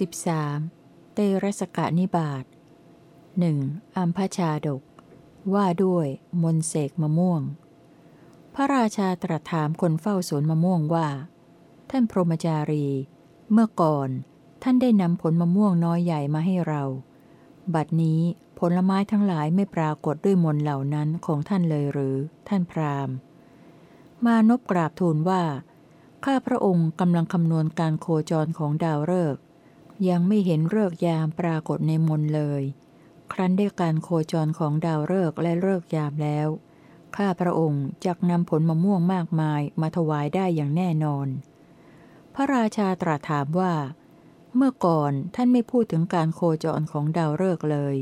13. เตระสกะนิบาตหนึ่งอัมพชาดก ว่าด้วย มนเสกมะม่วง พระราชาตรัสถามคนเฝ้าสวนมะม่วงว่า ท่านพรหมจารี เมื่อก่อนท่านได้นำผลมะม่วงน้อยใหญ่มาให้เรา บัดนี้ผลไม้ทั้งหลายไม่ปรากฏด้วยมนเหล่านั้นของท่านเลยหรือ ท่านพราหมณ์ มานพกราบทูลว่า ข้าพระองค์กำลังคำนวณการโคจรของดาวฤกษ์ ยังไม่เห็นเลิกยามปรากฏในมนเลย ครั้นได้การโคจรของดาวฤกษ์และเลิกยามแล้ว ข้าพระองค์จักนำผลมะม่วงมากมายมาถวายได้อย่างแน่นอน พระราชาตรัสถามว่า เมื่อก่อนท่านไม่พูดถึงการโคจรของดาวฤกษ์เลย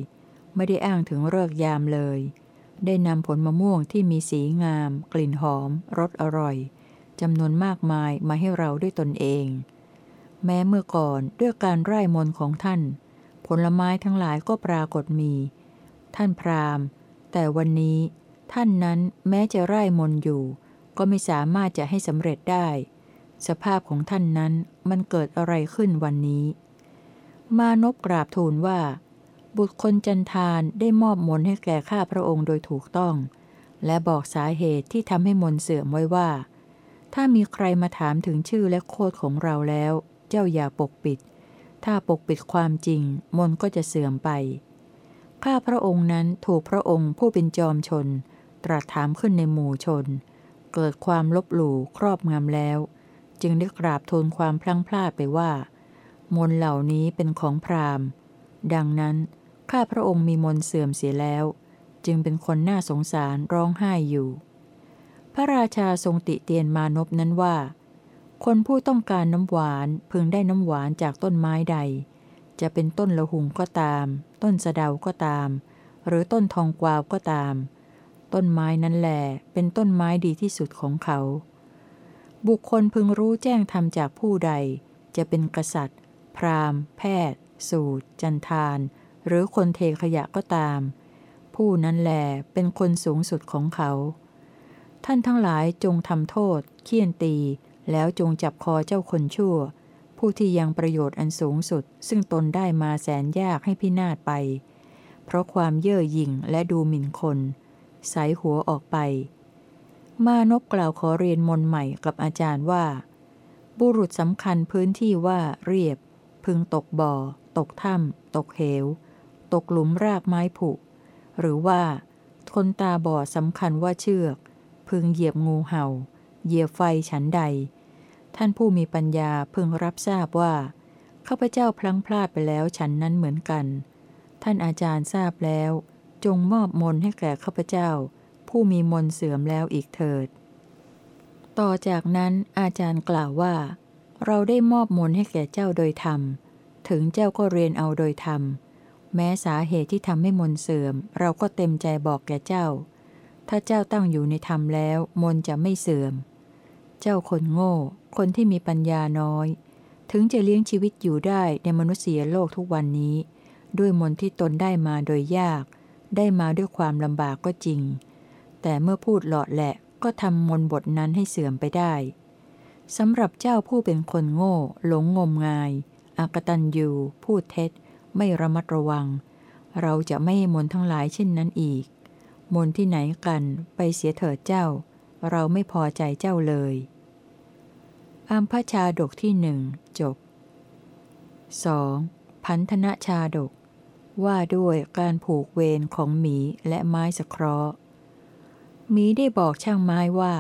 ไม่ได้อ้างถึงเลิกยามเลย ได้นำผลมะม่วงที่มีสีงาม กลิ่นหอมรสอร่อยจำนวนมากมายมาให้เราด้วยตนเอง แม้เมื่อก่อนด้วยการไร้มนของท่าน ผลไม้ทั้งหลายก็ปรากฏมี ท่านพราหมณ์ แต่วันนี้ท่านนั้นแม้จะไร้มนอยู่ ก็ไม่สามารถจะให้สำเร็จได้ สภาพของท่านนั้นมันเกิดอะไรขึ้นวันนี้ มานพกราบทูลว่า บุตรคนจันทานได้มอบมนให้แก่ข้าพระองค์โดยถูกต้อง และบอกสาเหตุที่ทำให้มนเสื่อมไว้ว่า ถ้ามีใครมาถามถึงชื่อและโคดของเราแล้ว เจ้าอย่าปกปิด ถ้าปกปิดความจริง มนก็จะเสื่อมไป ข้าพระองค์นั้นถูกพระองค์ผู้เป็นจอมชน ตรัสถามขึ้นในหมู่ชน เกิดความลบหลู่ครอบงำแล้ว จึงได้กราบทูลความพลั้งพลาดไปว่า มนเหล่านี้เป็นของพราหมณ์ ดังนั้น ข้าพระองค์มีมนเสื่อมเสียแล้ว จึงเป็นคนน่าสงสารร้องไห้อยู่ พระราชาทรงติเตียนมานพนั้นว่า คนผู้ต้องการน้ำหวานพึงได้น้ำหวานจากต้นไม้ใด จะเป็นต้นละหุงก็ตาม ต้นสะเดาก็ตาม หรือต้นทองกวาวก็ตาม ต้นไม้นั้นแหลเป็นต้นไม้ดีที่สุดของเขา บุคคลพึงรู้แจ้งธรรมจากผู้ใด จะเป็นกษัตริย์ พราหมณ์ แพทย์ สูตร จันทาน หรือคนเทขยะก็ตาม ผู้นั้นแหลเป็นคนสูงสุดของเขา ท่านทั้งหลายจงทำโทษ เคี่ยนตี แล้วจงจับคอเจ้าคนชั่ว ผู้ที่ยังประโยชน์อันสูงสุด ซึ่งตนได้มาแสนยากให้พินาศไป เพราะความเย่อหยิ่งและดูหมิ่นคนสายหัวออกไป มานพกล่าวขอเรียนมนใหม่กับอาจารย์ว่า บุรุษสำคัญพื้นที่ว่าเรียบ พึงตกบ่อ ตกถ้ำตกเหว ตกหลุมรากไม้ผุ หรือว่า คนตาบอดสำคัญว่าเชือก พึงเหยียบงูเห่า เหยียบไฟฉันใด ท่านผู้มีปัญญาพึงรับทราบว่าข้าพเจ้าพลั้งพลาดไปแล้วฉันนั้นเหมือนกัน ท่านอาจารย์ทราบแล้ว จงมอบมนให้แก่ข้าพเจ้า ผู้มีมนเสื่อมแล้วอีกเถิด ต่อจากนั้นอาจารย์กล่าวว่า เราได้มอบมนให้แก่เจ้าโดยธรรม ถึงเจ้าก็เรียนเอาโดยธรรม แม้สาเหตุที่ทำให้มนเสื่อม เราก็เต็มใจบอกแก่เจ้า ถ้าเจ้าตั้งอยู่ในธรรมแล้ว มนจะไม่เสื่อม เจ้าคนโง่ คนที่มีปัญญาน้อย ถึงจะเลี้ยงชีวิตอยู่ได้ในมนุษยโลกทุกวันนี้ ด้วยมนที่ตนได้มาโดยยาก ได้มาด้วยความลำบากก็จริง แต่เมื่อพูดหลอดแหละก็ทำมนบทนั้นให้เสื่อมไปได้สำหรับเจ้าผู้เป็นคนโง่ หลงงมงาย อากตันยูพูดเท็จ ไม่ระมัดระวัง เราจะไม่ให้มนทั้งหลายเช่นนั้นอีก มนที่ไหนกันไปเสียเถิดเจ้า เราไม่พอใจเจ้าเลย อัมพชาดกที่หนึ่งจบ 2. พันธนะชาดก ว่าด้วยการผูกเวรของหมีและไม้สเคราะห์หมีได้บอกช่างไม้ว่า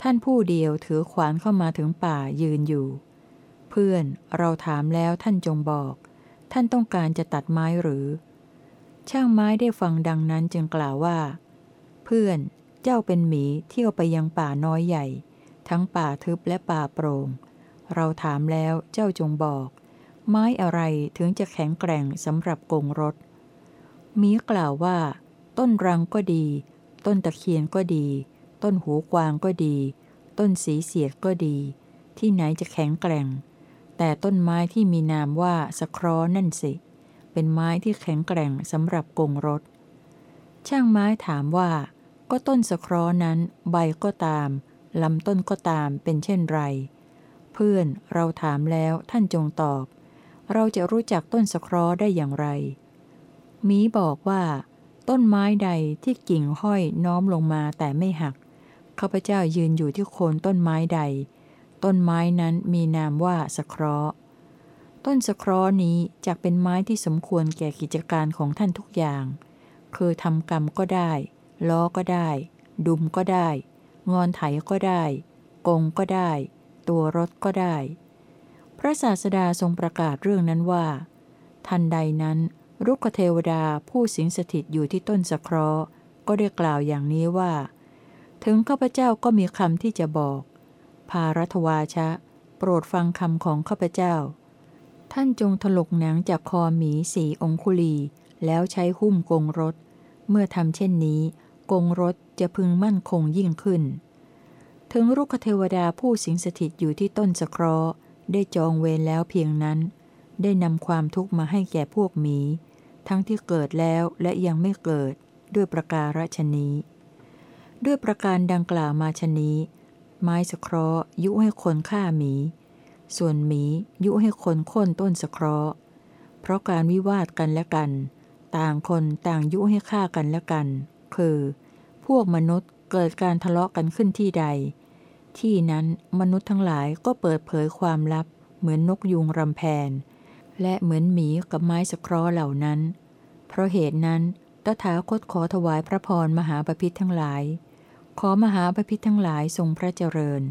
ท่านผู้เดียวถือขวานเข้ามาถึงป่ายืนอยู่ เพื่อนเราถามแล้วท่านจงบอก ท่านต้องการจะตัดไม้หรือ ช่างไม้ได้ฟังดังนั้นจึงกล่าวว่า เพื่อนเจ้าเป็นหมีเที่ยวไปยังป่าน้อยใหญ่ ทั้งป่าทึบและป่าโปรง่ง เราถามแล้วเจ้าจงบอก ไม้อะไรถึงจะแข็งแกร่งสำหรับกงรถ มีกล่าวว่า ต้นรังก็ดี ต้นตะเคียนก็ดี ต้นหูกวางก็ดี ต้นสีเสียดก็ดี ที่ไหนจะแข็งแกร่ง แต่ต้นไม้ที่มีนามว่าสครอนั่นสิ เป็นไม้ที่แข็งแกร่งสำหรับกงรถ ช่างไม้ถามว่า ก็ต้นสครอนั้นใบก็ตาม ลำต้นก็ตามเป็นเช่นไร เพื่อนเราถามแล้วท่านจงตอบ เราจะรู้จักต้นสคราะห์ได้อย่างไร มีบอกว่า ต้นไม้ใดที่กิ่งห้อยน้อมลงมาแต่ไม่หักข้าพเจ้ายืนอยู่ที่โคนต้นไม้ใด ต้นไม้นั้นมีนามว่าสคราะห์ต้นสคราะห์นี้จะเป็นไม้ที่สมควรแก่กิจการของท่านทุกอย่าง คือทำกรรมก็ได้ ล้อก็ได้ ดุมก็ได้ งอนไถก็ได้ กงก็ได้ ตัวรถก็ได้ พระศาสดาทรงประกาศเรื่องนั้นว่า ทันใดนั้นรุกเทวดาผู้สิงสถิตอยู่ที่ต้นสะเคราะห์ก็ได้กล่าวอย่างนี้ว่า ถึงข้าพเจ้าก็มีคำที่จะบอก ภารัตวาชะ โปรดฟังคำของข้าพเจ้า ท่านจงถลกหนังจากคอหมีสีองคุลี แล้วใช้หุ้มกงรถ เมื่อทำเช่นนี้ กงรถจะพึงมั่นคงยิ่งขึ้น ถึงรุกเทวดาผู้สิงสถิตอยู่ที่ต้นสะเคราะห์ได้จองเวรแล้วเพียงนั้น ได้นำความทุกข์มาให้แก่พวกหมี ทั้งที่เกิดแล้วและยังไม่เกิดด้วยประการฉนี้ ด้วยประการดังกล่าวมาชนี้ ไม้สะเคราะห์ยุให้คนฆ่าหมี ส่วนหมียุให้คนค้นต้นสะเคราะห์เพราะการวิวาทกันและกัน ต่างคนต่างยุให้ฆ่ากันและกัน คือ วกมนุษย์เกิดการทะเลาะกันขึ้นที่ใด ที่นั้นมนุษย์ทั้งหลายก็เปิดเผยความลับ เหมือนนกยุงรำแพน และเหมือนหมีกับไม้สะคราะห์เหล่านั้น เพราะเหตุนั้นตถาคตขอถวายพระพรมหาปพิธทั้งหลาย ขอมหาปพิธทั้งหลายทรงพระเจริญ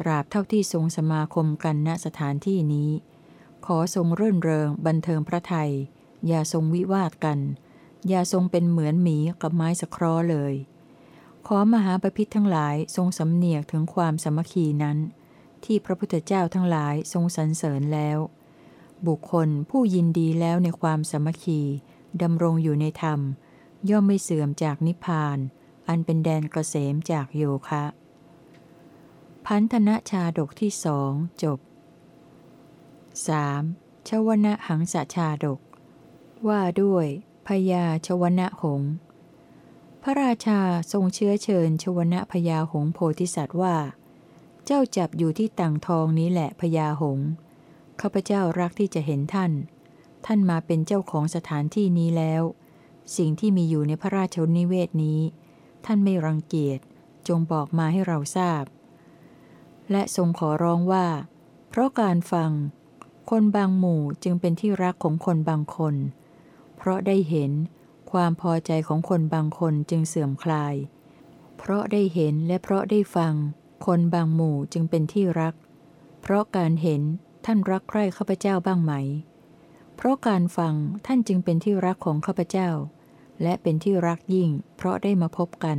ตราบเท่าที่ทรงสมาคมกันณสถานที่นี้ ขอทรงเรื่นเริงบันเทิงพระไทย อย่าทรงวิวาทกัน อย่าทรงเป็นเหมือนหมีกับไม้สะคราะห์เลย ขอมหาปพิธทั้งหลายทรงสำเนียกถึงความสมัคคีนั้น ที่พระพุทธเจ้าทั้งหลายทรงสรรเสริญแล้ว บุคคลผู้ยินดีแล้วในความสมัคคีดำรงอยู่ในธรรม ย่อมไม่เสื่อมจากนิพพาน อันเป็นแดนกเกษมจากโยคะ พันธนะชาดกที่สองจบ 3. ชวนะหังสชาดก ว่าด้วยพญาชวนะหงพ ระราชาทรงเชื้อเชิญ ชวนะพญาหงโพธิสัตว์ว่า เจ้าจับอยู่ที่ต่างทองนี้แหละพญาหงข้าพเจ้ารักที่จะเห็นท่าน ท่านมาเป็นเจ้าของสถานที่นี้แล้ว สิ่งที่มีอยู่ในพระราชนิเวศนี้ ท่านไม่รังเกียจ จงบอกมาให้เราทราบ และทรงขอร้องว่า เพราะการฟัง คนบางหมู่จึงเป็นที่รักของคนบางคน เพราะได้เห็น ความพอใจของคนบางคนจึงเสื่อมคลาย เพราะได้เห็นและเพราะได้ฟัง คนบางหมู่จึงเป็นที่รัก เพราะการเห็นท่านรักใคร่ข้าพเจ้าบ้างไหม เพราะการฟังท่านจึงเป็นที่รักของข้าพเจ้า และเป็นที่รักยิ่ง เพราะได้มาพบกัน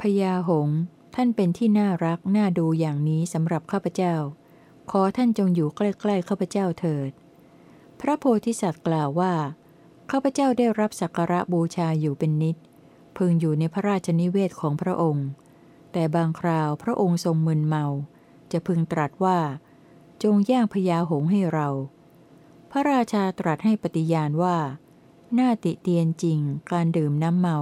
พญาหงท่านเป็นที่น่ารักน่าดูอย่างนี้สำหรับข้าพเจ้า ขอท่านจงอยู่ใกล้ๆข้าพเจ้าเถิด พระโพธิสัตว์กล่าวว่า ข้าพเจ้าได้รับสักการะบูชาอยู่เป็นนิด พึงอยู่ในพระราชนิเวศของพระองค์ แต่บางคราวพระองค์ทรงมึนเมา จะพึงตรัสว่า จงย่างพญาหงให้เรา พระราชาตรัสให้ปฏิญาณว่า หน่าติเตียนจริงการดื่มน้ำเมา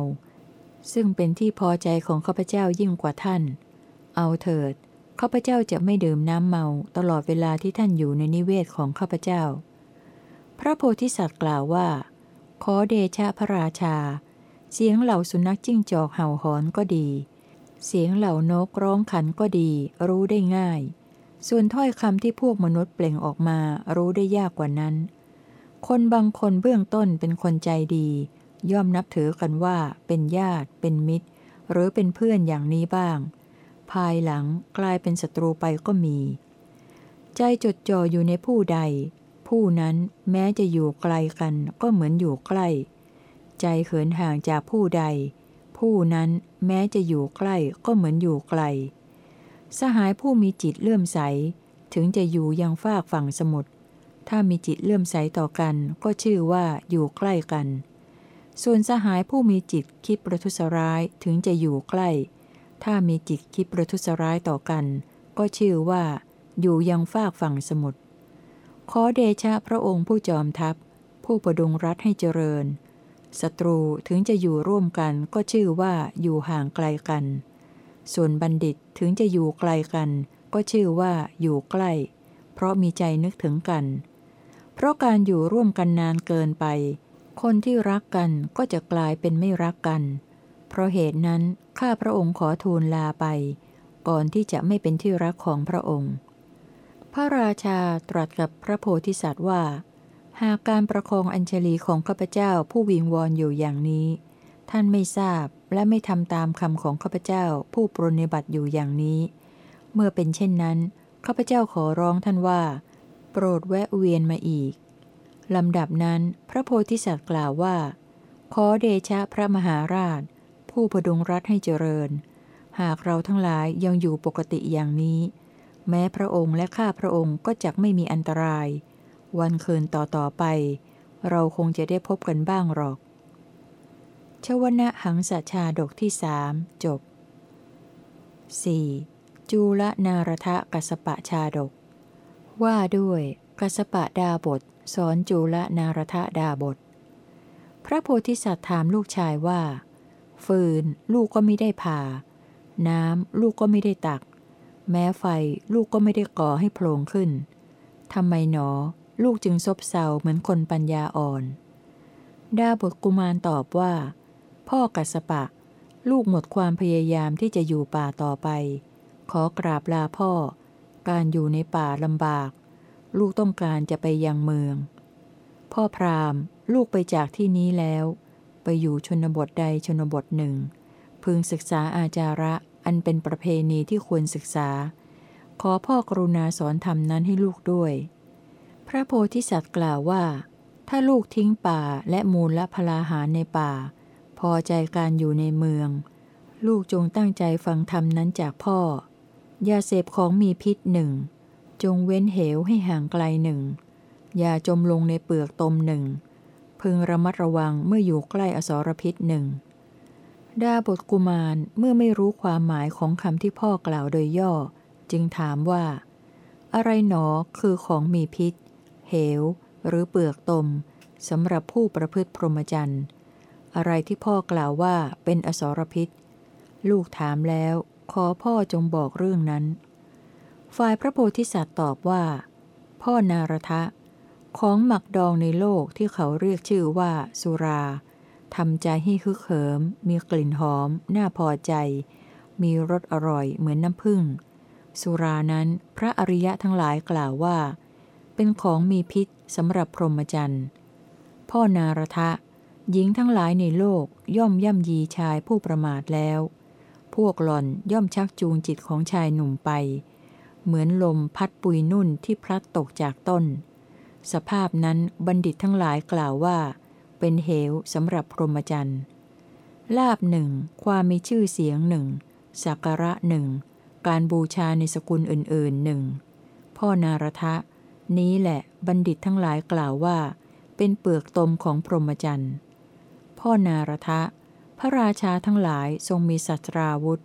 ซึ่งเป็นที่พอใจของข้าพเจ้ายิ่งกว่าท่าน เอาเถิดข้าพเจ้าจะไม่ดื่มน้ำเมาตลอดเวลาที่ท่านอยู่ในนิเวศของข้าพเจ้า พระโพธิสัตว์กล่าวว่า ขอเดชะพระราชา เสียงเหล่าสุนัขจิ้งจอกเห่าหอนก็ดี เสียงเหล่านกร้องขันก็ดี รู้ได้ง่าย ส่วนถ้อยคำที่พวกมนุษย์เปล่งออกมารู้ได้ยากกว่านั้น คนบางคนเบื้องต้นเป็นคนใจดี ย่อมนับถือกันว่าเป็นญาติ เป็นมิตร หรือเป็นเพื่อนอย่างนี้บ้าง ภายหลังกลายเป็นศัตรูไปก็มี ใจจดจ่ออยู่ในผู้ใด ผู้นั้นแม้จะอยู่ไกลกันก็เหมือนอยู่ใกล้ ใจเขินห่างจากผู้ใด ผู้นั้นแม้จะอยู่ใกล้ก็เหมือนอยู่ไกล สหายผู้มีจิตเลื่อมใส ถึงจะอยู่ยังฝากฝั่งสมุทรถ้ามีจิตเลื่อมใสต่อกันก็ชื่อว่าอยู่ใกล้กัน ส่วนสหายผู้มีจิตคิดประทุษร้ายถึงจะอยู่ใกล้ ถ้ามีจิตคิดประทุษร้ายต่อกัน ก็ชื่อว่า อยู่ยังฝากฝั่งสมุทร ขอเดชะพระองค์ผู้จอมทัพ ผู้ประดุงรัฐให้เจริญศัตรูถึงจะอยู่ร่วมกันก็ชื่อว่าอยู่ห่างไกลกัน ส่วนบัณฑิตถึงจะอยู่ไกลกัน ก็ชื่อว่าอยู่ใกล้ เพราะมีใจนึกถึงกัน เพราะการอยู่ร่วมกันนานเกินไป คนที่รักกันก็จะกลายเป็นไม่รักกัน เพราะเหตุนั้นข้าพระองค์ขอทูลลาไป ก่อนที่จะไม่เป็นที่รักของพระองค์ พระราชาตรัสกับพระโพธิสัตว์ว่า หากการประคองอัญชลีของข้าพเจ้าผู้วิงวอนอยู่อย่างนี้ ท่านไม่ทราบและไม่ทำตามคำของข้าพเจ้าผู้ปรนิบัติอยู่อย่างนี้ เมื่อเป็นเช่นนั้นข้าพเจ้าขอร้องท่านว่า โปรดแวะเวียนมาอีกลำดับนั้นพระโพธิสัตว์กล่าวว่า ขอเดชะพระมหาราช ผู้พดุงรัฐให้เจริญ หากเราทั้งหลายยังอยู่ปกติอย่างนี้ แม้พระองค์และข้าพระองค์ก็จักไม่มีอันตราย วันคืนต่อต่อไป เราคงจะได้พบกันบ้างหรอก ชวนะหังสัชาดกที่สามจบ 4. จูลนารทะกัสปะชาดก ว่าด้วย กัสปะดาบท สอนจูลนารทะดาบท พระโพธิสัตว์ถามลูกชายว่า ฟืน ลูกก็ไม่ได้ผ่า น้ำ ลูกก็ไม่ได้ตัก แม้ไฟลูกก็ไม่ได้ก่อให้โผล่ขึ้นทำไมหนอ ลูกจึงซบเซาเหมือนคนปัญญาอ่อน ดาบทกุมารตอบว่า พ่อกัสปะ ลูกหมดความพยายามที่จะอยู่ป่าต่อไป ขอกราบลาพ่อ การอยู่ในป่าลำบาก ลูกต้องการจะไปยังเมือง พ่อพรามลูกไปจากที่นี้แล้ว ไปอยู่ชนบทใดชนบทหนึ่ง พึงศึกษาอาจาระ อันเป็นประเพณีที่ควรศึกษา ขอพ่อกรุณาสอนธรรมนั้นให้ลูกด้วย พระโพธิสัตว์กล่าวว่า ถ้าลูกทิ้งป่าและมูลและพลาหารในป่า พอใจการอยู่ในเมือง ลูกจงตั้งใจฟังธรรมนั้นจากพ่อ อย่าเสพของมีพิษหนึ่ง จงเว้นเหวให้ห่างไกลหนึ่ง อย่าจมลงในเปลือกตมหนึ่ง พึงระมัดระวังเมื่ออยู่ใกล้อสรพิษหนึ่ง ดาบทกุมารเมื่อไม่รู้ความหมายของคำที่พ่อกล่าวโดยย่อ จึงถามว่า อะไรหนอคือของมีพิษ เหว หรือเปลือกตมสำหรับผู้ประพฤติพรหมจรรย์ อะไรที่พ่อกล่าวว่าเป็นอสรพิษ ลูกถามแล้ว ขอพ่อจงบอกเรื่องนั้น ฝ่ายพระโพธิสัตว์ตอบว่า พ่อนารทะ ของหมักดองในโลกที่เขาเรียกชื่อว่าสุรา ทำใจให้คึกเหิม มีกลิ่นหอม น่าพอใจ มีรสอร่อยเหมือนน้ำผึ้ง สุรานั้นพระอริยะทั้งหลายกล่าวว่า เป็นของมีพิษสำหรับพรหมจรรย์ พ่อนารทะ หญิงทั้งหลายในโลกย่อมย่ำยีชายผู้ประมาทแล้ว พวกหล่อนย่อมชักจูงจิตของชายหนุ่มไป เหมือนลมพัดปุยนุ่นที่พลัดตกจากต้น สภาพนั้นบัณฑิตทั้งหลายกล่าวว่า เป็นเหวสำหรับพรหมจรรย์ ลาบหนึ่ง ความมีชื่อเสียงหนึ่ง สักการะหนึ่ง การบูชาในสกุลอื่นๆหนึ่ง พ่อนารทะ นี้แหละบัณฑิตทั้งหลายกล่าวว่า เป็นเปลือกตมของพรหมจรรย์ พ่อนารทะ พระราชาทั้งหลายทรงมีสัตราวุธ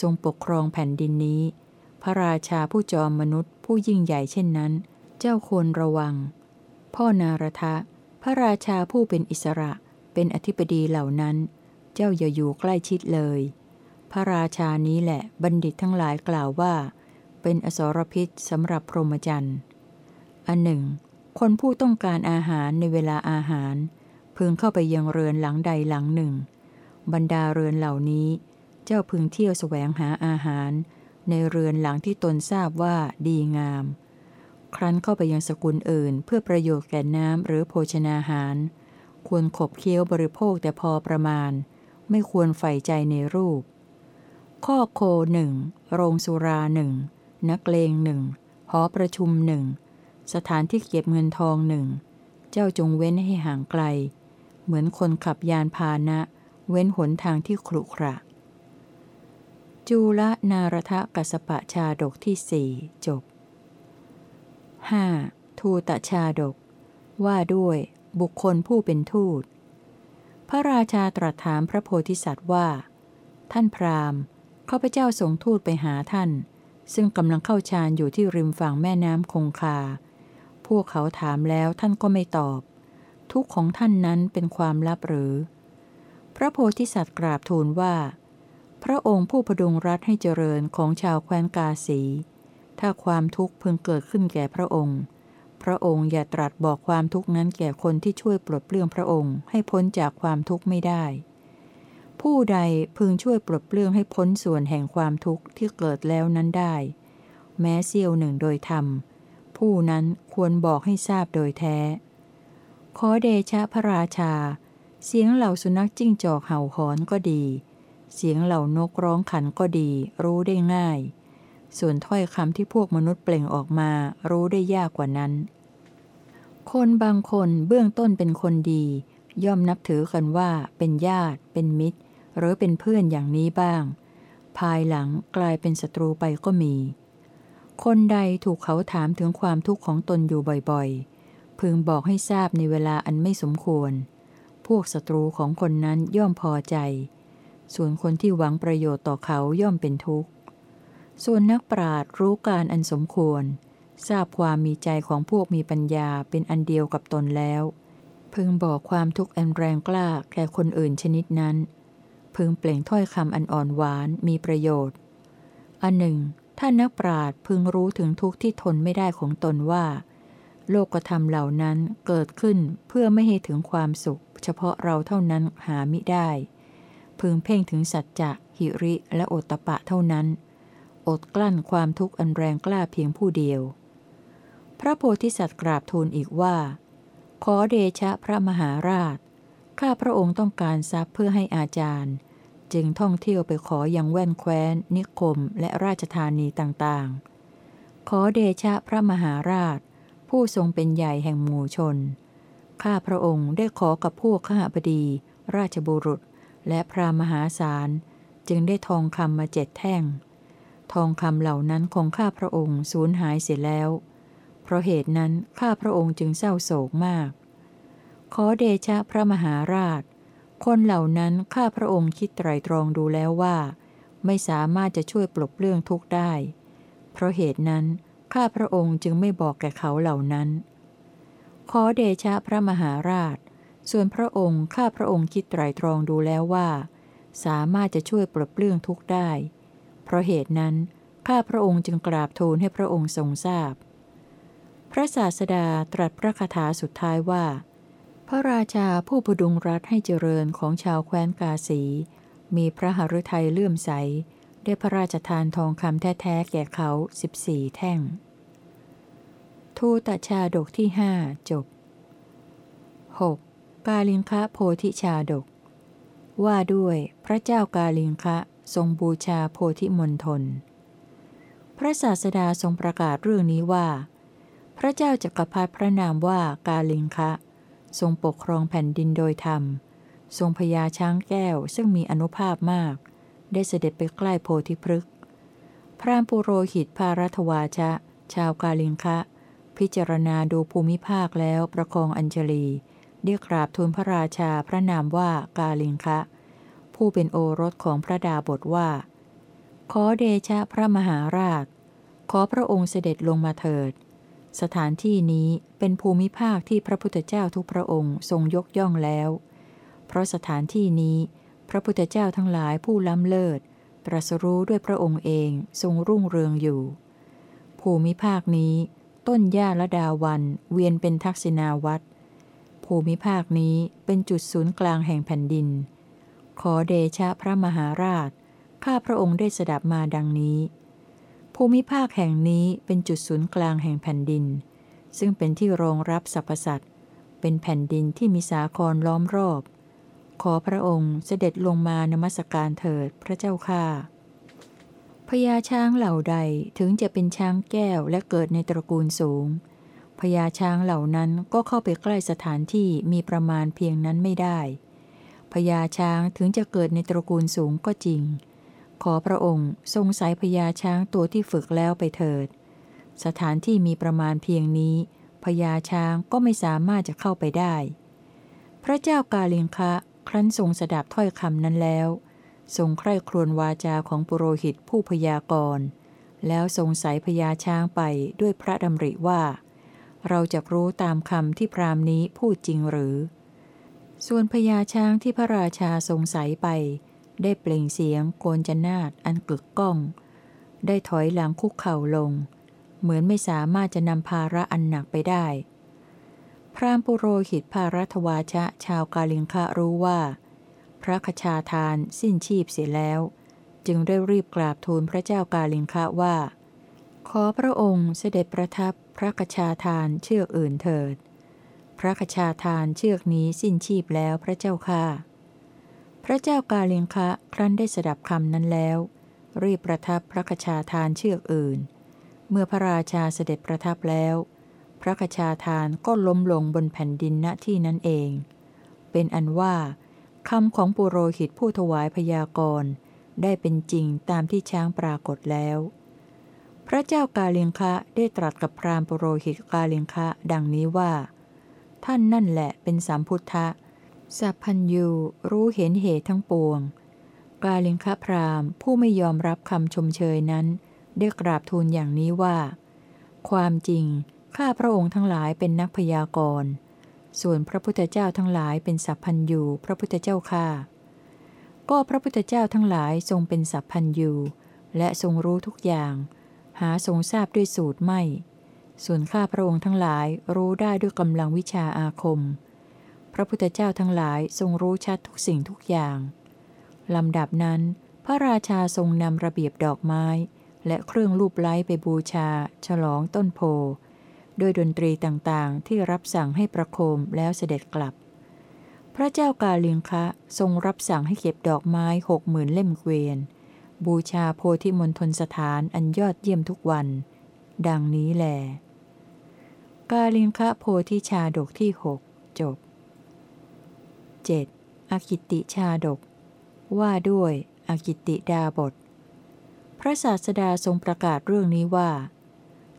ทรงปกครองแผ่นดินนี้ พระราชาผู้จอมมนุษย์ผู้ยิ่งใหญ่เช่นนั้น เจ้าควรระวัง พ่อนารทะ ระราชาผู้เป็นอิสระเป็นอธิบดีเหล่านั้น เจ้าอย่าอยู่ใกล้ชิดเลย พระราชานี้แหละบัณฑิตทั้งหลายกล่าวว่า เป็นอสรพิษสำหรับพรหมจรรย์อันหนึ่ง คนผู้ต้องการอาหารในเวลาอาหาร พึงเข้าไปยังเรือนหลังใดหลังหนึ่ง บรรดาเรือนเหล่านี้ เจ้าพึงเที่ยวแสวงหาอาหาร ในเรือนหลังที่ตนทราบว่าดีงาม ครั้นเข้าไปยังสกุลอื่น เพื่อประโยชน์แก่น้ำหรือโภชนาหาร ควรขบเคี้ยวบริโภคแต่พอประมาณ ไม่ควรใฝ่ใจในรูป ข้อโคหนึ่งโรงสุราหนึ่งนักเลงหนึ่งหอประชุมหนึ่งสถานที่เก็บเงินทองหนึ่งเจ้าจงเว้นให้ห่างไกล เหมือนคนขับยานพาหนะ เว้นหนทางที่ขรุขระ จูลนารทะกัสปะชาดกที่สี่จบ 5. ทูตชาดก ว่าด้วยบุคคลผู้เป็นทูต พระราชาตรัสถามพระโพธิสัตว์ว่า ท่านพราหมณ์ข้าพเจ้าส่งทูตไปหาท่าน ซึ่งกำลังเข้าฌานอยู่ที่ริมฝั่งแม่น้ำคงคา พวกเขาถามแล้วท่านก็ไม่ตอบ ทุกของท่านนั้นเป็นความลับหรือ พระโพธิสัตว์กราบทูลว่า พระองค์ผู้พดุงรัฐให้เจริญของชาวแคว้นกาสี ถ้าความทุกข์พึงเกิดขึ้นแก่พระองค์ พระองค์อย่าตรัสบอกความทุกข์นั้นแก่คนที่ช่วยปลดเปลื้องพระองค์ ให้พ้นจากความทุกข์ไม่ได้ ผู้ใดพึงช่วยปลดเปลื้องให้พ้นส่วนแห่งความทุกข์ที่เกิดแล้วนั้นได้ แม้เสี้ยวหนึ่งโดยธรรม ผู้นั้นควรบอกให้ทราบโดยแท้ ขอเดชะพระราชา เสียงเหล่าสุนัขจิ้งจอกเห่าหอนก็ดี เสียงเหล่านกร้องขันก็ดี รู้ได้ง่าย ส่วนถ้อยคำที่พวกมนุษย์เปล่งออกมา รู้ได้ยากกว่านั้น คนบางคนเบื้องต้นเป็นคนดี ย่อมนับถือกันว่าเป็นญาติ เป็นมิตร หรือเป็นเพื่อนอย่างนี้บ้าง ภายหลังกลายเป็นศัตรูไปก็มี คนใดถูกเขาถามถึงความทุกข์ของตนอยู่บ่อยๆ พึงบอกให้ทราบในเวลาอันไม่สมควร พวกศัตรูของคนนั้นย่อมพอใจ ส่วนคนที่หวังประโยชน์ต่อเขาย่อมเป็นทุกข์ ส่วนนักปราชญ์รู้การอันสมควร ทราบความมีใจของพวกมีปัญญาเป็นอันเดียวกับตนแล้ว พึงบอกความทุกข์อันแรงกล้าแก่คนอื่นชนิดนั้น พึงเปล่งถ้อยคำอันอ่อนหวานมีประโยชน์ อันหนึ่งถ้านักปราชญ์พึงรู้ถึงทุกข์ที่ทนไม่ได้ของตนว่า โลกธรรมเหล่านั้นเกิดขึ้นเพื่อไม่ให้ถึงความสุข เฉพาะเราเท่านั้นหามิได้ พึงเพ่งถึงสัจจะหิริและโอตตะปะเท่านั้น อดกลั้นความทุกข์อันแรงกล้าเพียงผู้เดียว พระโพธิสัตว์กราบทูลอีกว่า ขอเดชะพระมหาราช ข้าพระองค์ต้องการทรัพย์เพื่อให้อาจารย์ จึงท่องเที่ยวไปขออยังแว่นแคว้น นิคม และราชธานีต่างๆ ขอเดชะพระมหาราช ผู้ทรงเป็นใหญ่แห่งหมู่ชน ข้าพระองค์ได้ขอกับพวกข้าบดี ราชบุรุษ และพระมหาศาล จึงได้ทองคำมาเจ็ดแท่ง ทองคำเหล่านั้นของข้าพระองค์สูญหายเสียแล้ว เพราะเหตุนั้นข้าพระองค์จึงเศร้าโศกมาก ขอเดชะพระมหาราช คนเหล่านั้นข้าพระองค์คิดไตรตรองดูแล้วว่า ไม่สามารถจะช่วยปลบเปลื้องทุกข์ได้ เพราะเหตุนั้นข้าพระองค์จึงไม่บอกแก่เขาเหล่านั้น ขอเดชะพระมหาราช ส่วนพระองค์ข้าพระองค์คิดไตรตรองดูแล้วว่า สามารถจะช่วยปลดเปลื้องทุกข์ได้ เพราะเหตุนั้น ข้าพระองค์จึงกราบทูลให้พระองค์ทรงทราบพระศาสดาตรัสพระคาถาสุดท้ายว่า พระราชาผู้พดุงรัฐให้เจริญของชาวแคว้นกาสี มีพระหฤทัยเลื่อมใส ได้พระราชทานทองคำแท้ๆแก่เขาสิบสี่แท่ง ทูตชาดกที่ห้าจบ 6. กาลิงคะโพธิชาดก ว่าด้วยพระเจ้ากาลิงคะ ทรงบูชาโพธิมณฑล พระศาสดาทรงประกาศเรื่องนี้ว่า พระเจ้าจักรพรรดิพระนามว่ากาลิงคะ ทรงปกครองแผ่นดินโดยธรรม ทรงพญาช้างแก้วซึ่งมีอนุภาพมาก ได้เสด็จไปใกล้โพธิพฤกษ์พระปุโรหิตพารัตวาชะ ชาวกาลิงคะ พิจารณาดูภูมิภาคแล้วประคองอัญชลีเรียกราบทูลพระราชาพระนามว่ากาลิงคะ ผู้เป็นโอรสของพระดาบทว่า ขอเดชะพระมหาราช ขอพระองค์เสด็จลงมาเถิด สถานที่นี้เป็นภูมิภาคที่พระพุทธเจ้าทุกพระองค์ทรงยกย่องแล้ว เพราะสถานที่นี้พระพุทธเจ้าทั้งหลายผู้ล้ำเลิศ ตรัสรู้ด้วยพระองค์เองทรงรุ่งเรืองอยู่ ภูมิภาคนี้ ต้นหญ้าละดาวันเวียนเป็นทักษิณาวัตรภูมิภาคนี้เป็นจุดศูนย์กลางแห่งแผ่นดิน ขอเดชะพระมหาราช ข้าพระองค์ได้สดับมาดังนี้ ภูมิภาคแห่งนี้เป็นจุดศูนย์กลางแห่งแผ่นดิน ซึ่งเป็นที่รองรับสรรพสัตว์เป็นแผ่นดินที่มีสาครล้อมรอบ ขอพระองค์เสด็จลงมานมัสการเถิดพระเจ้าค่าพญาช้างเหล่าใดถึงจะเป็นช้างแก้วและเกิดในตระกูลสูงพญาช้างเหล่านั้นก็เข้าไปใกล้สถานที่มีประมาณเพียงนั้นไม่ได้ ญาช้างถึงจะเกิดในตระกูลสูงก็จริง ขอพระองค์ทรงสายพญาช้างตัวที่ฝึกแล้วไปเถิด สถานที่มีประมาณเพียงนี้พญาช้างก็ไม่สามารถจะเข้าไปได้ พระเจ้ากาลิงคะ ครั้นทรงสดับถ้อยคำนั้นแล้ว ทรงใคร่ครวญวาจาของปุโรหิตผู้พยากรณ์แล้วทรงสายพญาช้างไปด้วยพระดำริว่า เราจะรู้ตามคำที่พรามนี้พูดจริงหรือ ส่วนพญาช้างที่พระราชาสงสัยไป ได้เปล่งเสียงโกนจนาดอันกึกก้อง ได้ถอยหลังคุกเข่าลง เหมือนไม่สามารถจะนำภาระอันหนักไปได้ พรามปุโรหิตภารัตวาชะชาวกาลิงคะรู้ว่า พระคชาทานสิ้นชีพเสียแล้ว จึงได้รีบกราบทูลพระเจ้ากาลิงคะว่า ขอพระองค์เสด็จประทับพระคชาทานเชือกอื่นเถิด พระคชาทานเชือกนี้สิ้นชีพแล้วพระเจ้าค่ะ พระเจ้ากาลิงคะครั้นได้สดับคำนั้นแล้ว รีบประทับพระคชาทานเชือกอื่น เมื่อพระราชาเสด็จประทับแล้ว พระคชาทานก็ล้มลงบนแผ่นดินณที่นั้นเอง เป็นอันว่าคำของปุโรหิตผู้ถวายพยากรณ์ได้เป็นจริงตามที่ช้างปรากฏแล้ว พระเจ้ากาลิงคะได้ตรัสกับพราหมณ์ปุโรหิตกาลิงคะ ดังนี้ว่า ท่านนั่นแหละเป็นสามพุทธะ สัพพัญยูรู้เห็นเหตุทั้งปวง กาลิงคพรามผู้ไม่ยอมรับคำชมเชยนั้น ได้กราบทูลอย่างนี้ว่า ความจริง ข้าพระองค์ทั้งหลายเป็นนักพยากรณ์ ส่วนพระพุทธเจ้าทั้งหลายเป็นสัพพัญยูพระพุทธเจ้าข้าก็พระพุทธเจ้าทั้งหลายทรงเป็นสัพพัญยูและทรงรู้ทุกอย่าง หาทรงทราบด้วยสูตรไม่ ส่วนข้าพระองค์ทั้งหลายรู้ได้ด้วยกำลังวิชาอาคม พระพุทธเจ้าทั้งหลายทรงรู้ชัดทุกสิ่งทุกอย่างลำดับนั้น พระราชาทรงนำระเบียบดอกไม้ และเครื่องรูปไล้ไปบูชา ฉลองต้นโพด้วยดนตรีต่างๆ ที่รับสั่งให้ประโคมแล้วเสด็จกลับ พระเจ้ากาลิงคะทรงรับสั่งให้เก็บดอกไม้หกหมื่นเล่มเกวียน บูชาโพธิมณฑลสถานอันยอดเยี่ยมทุกวัน ดังนี้แหละ กาลิงคะโพธิชาดกที่หกจบ 7. อากิติชาดก ว่าด้วยอากิติดาบท พระศาสดาทรงประกาศเรื่องนี้ว่า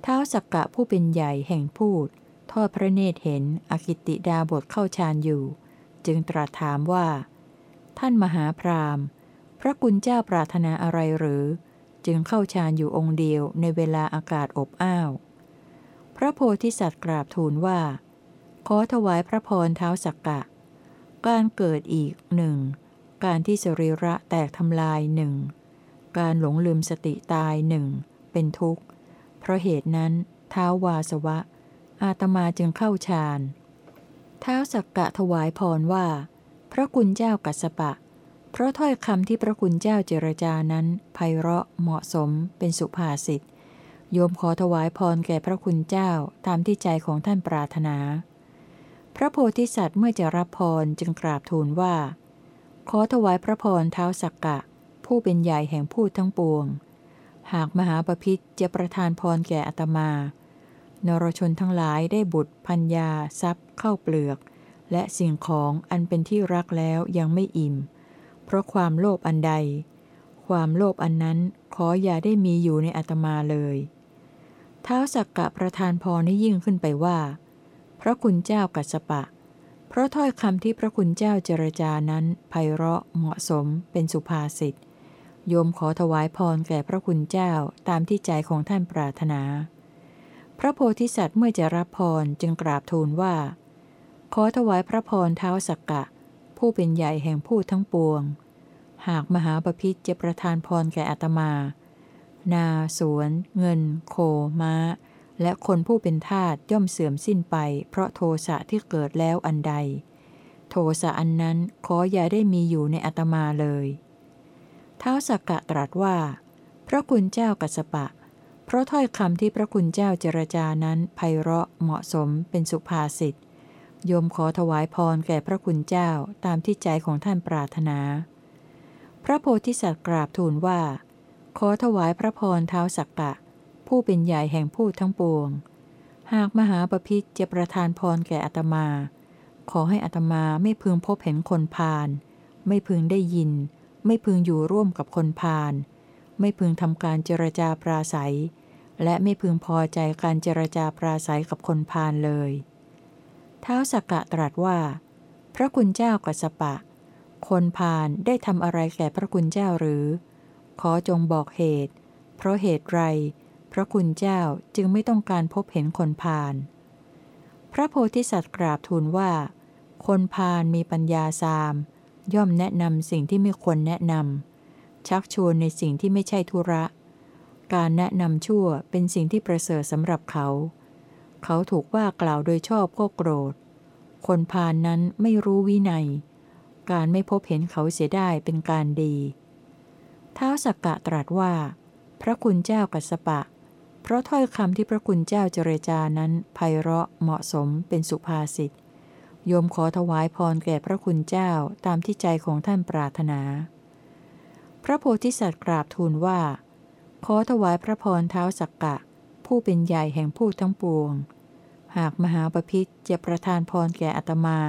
เท้าสักกะผู้เป็นใหญ่แห่งพูด ทอดพระเนตรเห็นอากิติดาบทเข้าฌานอยู่ จึงตรัสถามว่า ท่านมหาพรามพระกุณเจ้าปรารถนาอะไรหรือ จึงเข้าฌานอยู่องค์เดียวในเวลาอากาศอบอ้าว พระโพธิสัตว์กราบทูลว่า ขอถวายพระพรเท้าสักกะ การเกิดอีกหนึ่ง การที่สรีระแตกทำลายหนึ่ง การหลงลืมสติตายหนึ่ง เป็นทุกข์ เพราะเหตุนั้นเท้าวาสวะ อาตมาจึงเข้าฌานเท้าสักกะถวายพรว่า พระคุณเจ้ากัสปะ เพราะถ้อยคำที่พระคุณเจ้าเจรจานั้นไพเราะเหมาะสมเป็นสุภาษิต โยมขอถวายพรแก่พระคุณเจ้าตามที่ใจของท่านปรารถนา พระโพธิสัตว์เมื่อจะรับพรจึงกราบทูลว่า ขอถวายพระพรเท้าสักกะ ผู้เป็นใหญ่แห่งพูดทั้งปวง หากมหาปพิธจะประทานพรแก่อัตมา นรชนทั้งหลายได้บุตรพัญญาทรัพย์ เข้าเปลือก และสิ่งของอันเป็นที่รักแล้วยังไม่อิ่ม เพราะความโลภอันใด ความโลภอันนั้นขออย่าได้มีอยู่ในอัตมาเลย ท้าวสักกะประทานพรนี้ยิ่งขึ้นไปว่า พระคุณเจ้ากัสปะ เพราะถ้อยคำที่พระคุณเจ้าเจรจานั้นไพเราะเหมาะสมเป็นสุภาษิตโยมขอถวายพรแก่พระคุณเจ้าตามที่ใจของท่านปรารถนา พระโพธิสัตว์เมื่อจะรับพรจึงกราบทูลว่า ขอถวายพระพรเท้าสักกะ ผู้เป็นใหญ่แห่งผู้ทั้งปวง หากมหาปพิธจะประทานพรแก่อัตมา นา สวน เงิน โคม้า และคนผู้เป็นทาสย่อมเสื่อมสิ้นไป เพราะโทสะที่เกิดแล้วอันใด โทสะอันนั้นขออย่าได้มีอยู่ในอัตมาเลยเท้าสักกะตรัสว่า พระคุณเจ้ากัสปะ เพราะถ้อยคำที่พระคุณเจ้าเจรจานั้นไพเราะเหมาะสมเป็นสุภาษิตโยมขอถวายพรแก่พระคุณเจ้าตามที่ใจของท่านปรารถนา พระโพธิสัตว์กราบทูลว่า ขอถวายพระพรเท้าสักกะ ผู้เป็นใหญ่แห่งผู้ทั้งปวง หากมหาปพิธจะประทานพรแก่อัตมา ขอให้อัตมาไม่พึงพบเห็นคนพาลไม่พึงได้ยิน ไม่พึงอยู่ร่วมกับคนพาลไม่พึงทำการเจรจาปราศัย และไม่พึงพอใจการเจรจาปราศัยกับคนพาลเลยเท้าสักกะตรัสว่า พระคุณเจ้ากัสปะ คนพาลได้ทำอะไรแก่พระคุณเจ้าหรือ ขอจงบอกเหตุ เพราะเหตุไร พระคุณเจ้าจึงไม่ต้องการพบเห็นคนพาล พระโพธิสัตว์กราบทูลว่า คนพาลมีปัญญาสาม ย่อมแนะนำสิ่งที่ไม่ควรแนะนำ ชักชวนในสิ่งที่ไม่ใช่ธุระ การแนะนำชั่วเป็นสิ่งที่ประเสริฐสำหรับเขา เขาถูกว่ากล่าวโดยชอบก็โกรธ คนพาลนนั้นไม่รู้วินัย การไม่พบเห็นเขาเสียได้เป็นการดี ท้าวสักกะตรัสว่า พระคุณเจ้ากัสปะ เพราะถ้อยคำที่พระคุณเจ้าเจรจานั้นไพเราะเหมาะสมเป็นสุภาษิตโยมขอถวายพรแก่พระคุณเจ้าตามที่ใจของท่านปรารถนา พระโพธิสัตว์กราบทูลว่า ขอถวายพระพรเท้าสักกะ ผู้เป็นใหญ่แห่งผู้ทั้งปวง หากมหาปพิธจะประทานพรแก่อัตมา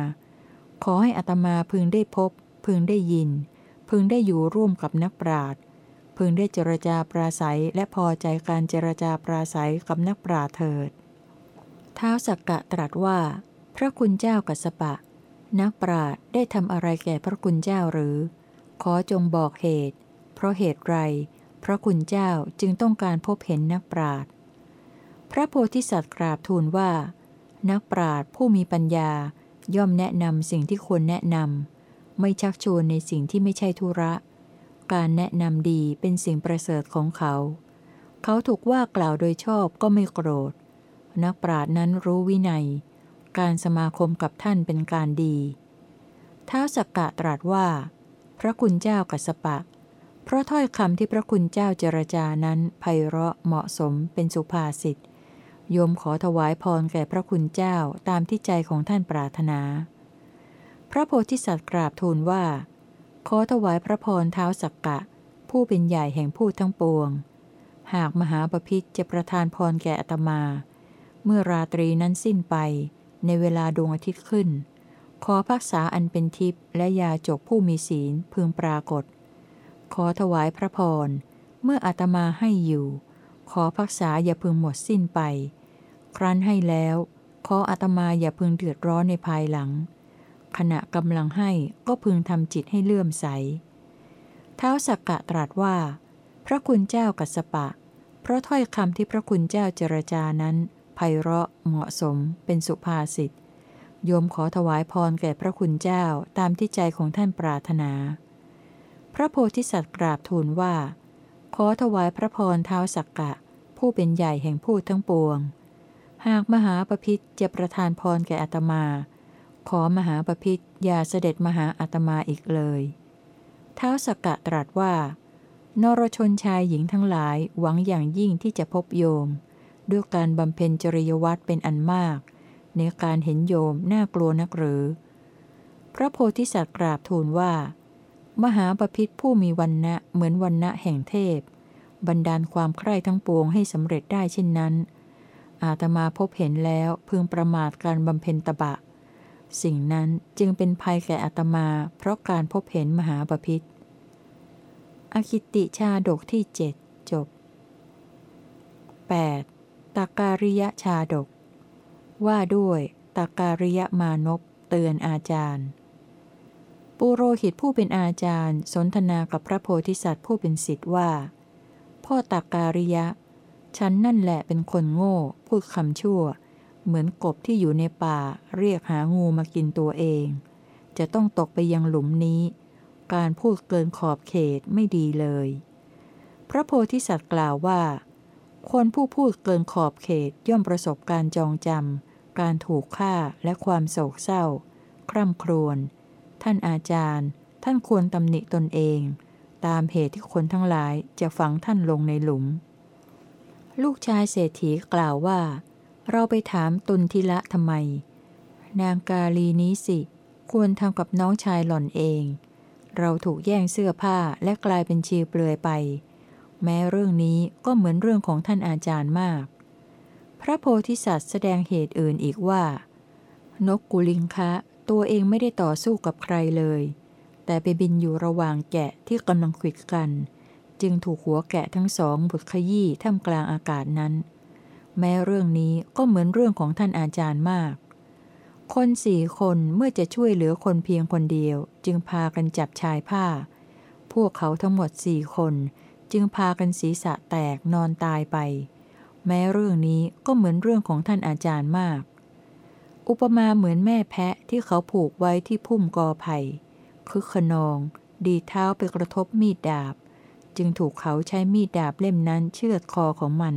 ขอให้อัตมาพึงได้พบ พึงได้ยิน พึงได้อยู่ร่วมกับนักปราชญ์พึงได้เจรจาปราศัยและพอใจการเจรจาปราศัยกับนักปราเถิด ท้าวสักกะตรัสว่า พระคุณเจ้ากัสปะ นักปราดได้ทำอะไรแก่พระคุณเจ้าหรือ ขอจงบอกเหตุ เพราะเหตุไร พระคุณเจ้าจึงต้องการพบเห็นนักปราดพระโพธิสัตว์กราบทูลว่า นักปราดผู้มีปัญญาย่อมแนะนำสิ่งที่ควรแนะนำ ไม่ชักชวนในสิ่งที่ไม่ใช่ธุระ การแนะนำดีเป็นสิ่งประเสริฐของเขา เขาถูกว่ากล่าวโดยชอบก็ไม่โกรธ นักปราดนั้นรู้วินัย การสมาคมกับท่านเป็นการดี ท้าวสักกะตรัสว่า พระคุณเจ้ากัสปะ เพราะถ้อยคำที่พระคุณเจ้าเจรจานั้นไพเราะเหมาะสมเป็นสุภาษิตโยมขอถวายพรแก่พระคุณเจ้าตามที่ใจของท่านปรารถนา พระโพธิสัตว์กราบทูลว่า ขอถวายพระพรเท้าสักกะ ผู้เป็นใหญ่แห่งผู้ทั้งปวง หากมหาปพิธจะประทานพรแก่อัตมา เมื่อราตรีนั้นสิ้นไป ในเวลาดวงอาทิตย์ขึ้น ขอพักษาอันเป็นทิพย์และยาจกผู้มีศีลพึงปรากฏ ขอถวายพระพร เมื่ออาตมาให้อยู่ ขอพักษาอย่าพึงหมดสิ้นไป ครั้นให้แล้ว ขออาตมาอย่าพึงเดือดร้อนในภายหลัง ขณะกำลังให้ก็พึงทำจิตให้เลื่อมใส เท้าสักกะตรัสว่า พระคุณเจ้ากัสปะ เพราะถ้อยคำที่พระคุณเจ้าเจรจานั้นไพเราะเหมาะสมเป็นสุภาษิตโยมขอถวายพรแก่พระคุณเจ้าตามที่ใจของท่านปรารถนา พระโพธิสัตว์กราบทูลว่า ขอถวายพระพรเท้าสักกะ ผู้เป็นใหญ่แห่งผู้ทั้งปวง หากมหาปพิธจะประทานพรแก่อัตมา ขอมหาปพิธอย่าเสด็จมหาอาตมาอีกเลยเท้าสกกะตรัสว่า นรชนชายหญิงทั้งหลายหวังอย่างยิ่งที่จะพบโยม ด้วยการบำเพ็ญจริยวัตรเป็นอันมาก ในการเห็นโยมน่ากลัวนักหรือ พระโพธิสัตว์กราบทูลว่า มหาปพิธผู้มีวันนะเหมือนวันนะแห่งเทพ บรรดาลความใคร่ทั้งปวงให้สำเร็จได้เช่นนั้น อาตมาพบเห็นแล้วพึงประมาทการบำเพ็ญตบะ สิ่งนั้นจึงเป็นภัยแก่อัตมา เพราะการพบเห็นมหาปพิธอคิติชาดกที่เจ็ดจบ 8. ตาการิยชาดก ว่าด้วยตาการิยมานพเตือนอาจารย์ปุโรหิตผู้เป็นอาจารย์ สนทนากับพระโพธิสัตว์ผู้เป็นสิทธิ์ว่า พ่อตาการิยะ ฉันนั่นแหละเป็นคนโง่ พูดคำชั่ว เหมือนกบที่อยู่ในป่า เรียกหางูมากินตัวเอง จะต้องตกไปยังหลุมนี้ การพูดเกินขอบเขตไม่ดีเลย พระโพธิสัตว์กล่าวว่า คนผู้พูดเกินขอบเขตย่อมประสบการจองจำการถูกฆ่าและความโศกเศร้า คร่ำครวญท่านอาจารย์ ท่านควรตำหนิตนเอง ตามเหตุที่คนทั้งหลายจะฝังท่านลงในหลุม ลูกชายเศรษฐีกล่าวว่า เราไปถามตุนทิละทำไม นางกาลีนี้สิ ควรทำกับน้องชายหล่อนเอง เราถูกแย่งเสื้อผ้าและกลายเป็นชีเปลือยไป แม้เรื่องนี้ก็เหมือนเรื่องของท่านอาจารย์มาก พระโพธิสัตว์แสดงเหตุอื่นอีกว่า นกกุลิงคะตัวเองไม่ได้ต่อสู้กับใครเลย แต่ไปบินอยู่ระหว่างแกะที่กำลังขิดกัน จึงถูกหัวแกะทั้งสองบุดขยี้ท่ามกลางอากาศนั้น แม้เรื่องนี้ก็เหมือนเรื่องของท่านอาจารย์มาก คนสี่คนเมื่อจะช่วยเหลือคนเพียงคนเดียว จึงพากันจับชายผ้า พวกเขาทั้งหมดสี่คนจึงพากันศีรษะแตกนอนตายไป แม้เรื่องนี้ก็เหมือนเรื่องของท่านอาจารย์มาก อุปมาเหมือนแม่แพะที่เขาผูกไว้ที่พุ่มกอไผ่คึกขนอง ดีเท้าไปกระทบมีดดาบจจึงถูกเขาใช้มีดดาบเล่มนั้นเชือดคอของมัน